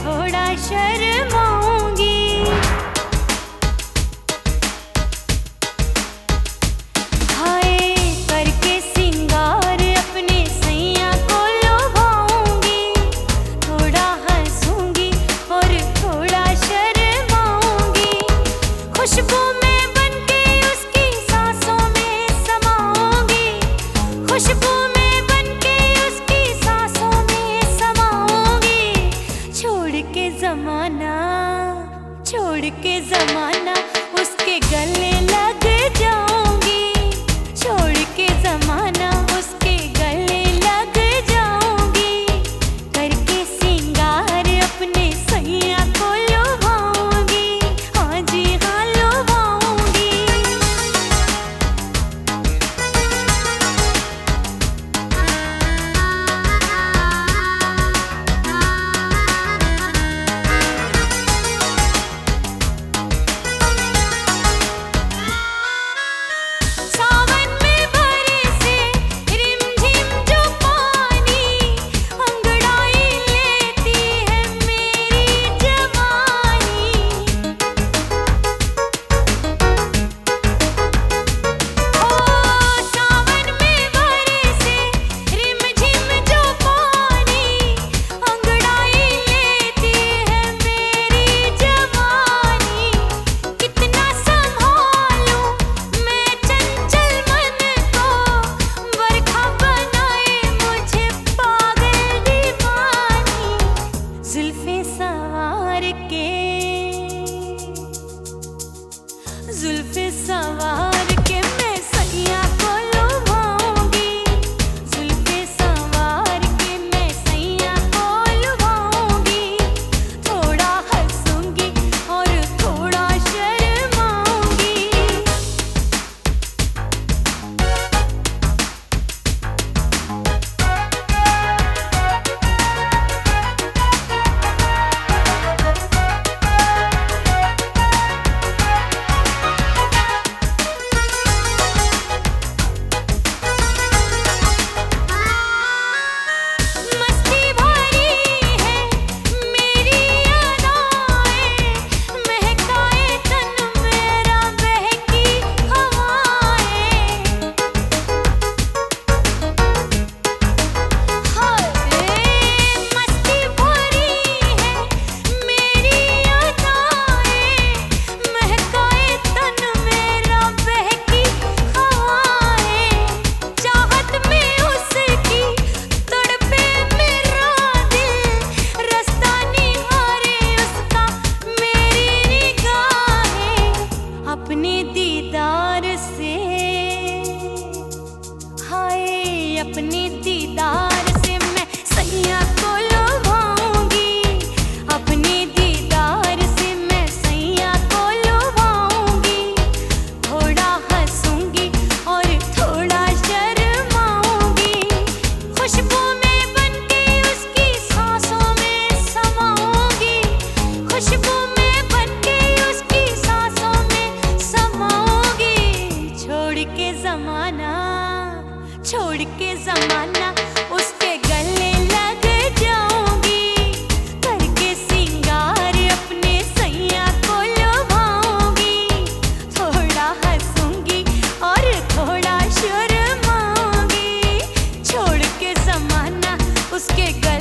थोड़ा शर्माऊं जमाना, छोड़ के जमाना, उसके गले लग जाऊँगी। करके सिंगार अपने सैया को लुभाऊँगी। थोड़ा हंसूँगी और थोड़ा शर्माऊँगी। छोड़ के जमाना, उसके गले